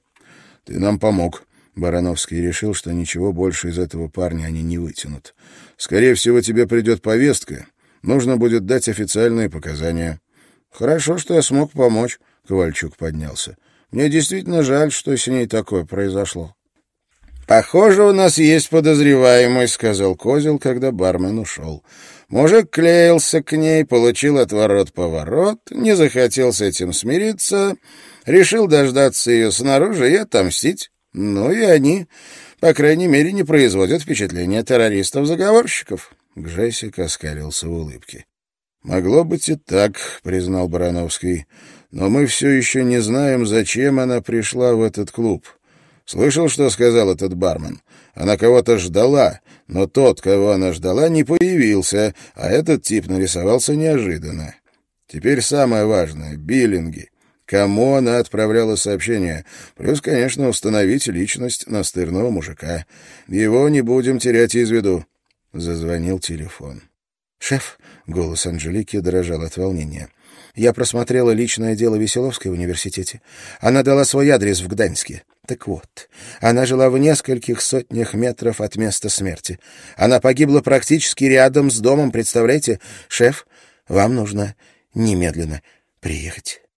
Ты нам помог. Барановский решил, что ничего больше из этого парня они не вытянут. Скорее всего, тебе придет повестка. Нужно будет дать официальные показания. Хорошо, что я смог помочь. Ковальчук поднялся. Мне действительно жаль, что с ней такое произошло. «Похоже, у нас есть подозреваемый», — сказал Козел, когда бармен ушел. Мужик клеился к ней, получил отворот-поворот, не захотел с этим смириться решил дождаться ее снаружи и отомстить. Ну и они, по крайней мере, не производят впечатления террористов-заговорщиков. Гжесик оскалился в улыбке. «Могло быть и так», — признал Барановский. «Но мы все еще не знаем, зачем она пришла в этот клуб. Слышал, что сказал этот бармен? Она кого-то ждала, но тот, кого она ждала, не появился, а этот тип нарисовался неожиданно. Теперь самое важное — биллинги. Кому она отправляла сообщение? Плюс, конечно, установить личность настырного мужика. Его не будем терять из виду. Зазвонил телефон. «Шеф», — голос Анжелики дрожал от волнения, — «я просмотрела личное дело Веселовской в университете. Она дала свой адрес в Гданьске. Так вот, она жила в нескольких сотнях метров от места смерти. Она погибла практически рядом с домом, представляете? Шеф, вам нужно немедленно приехать».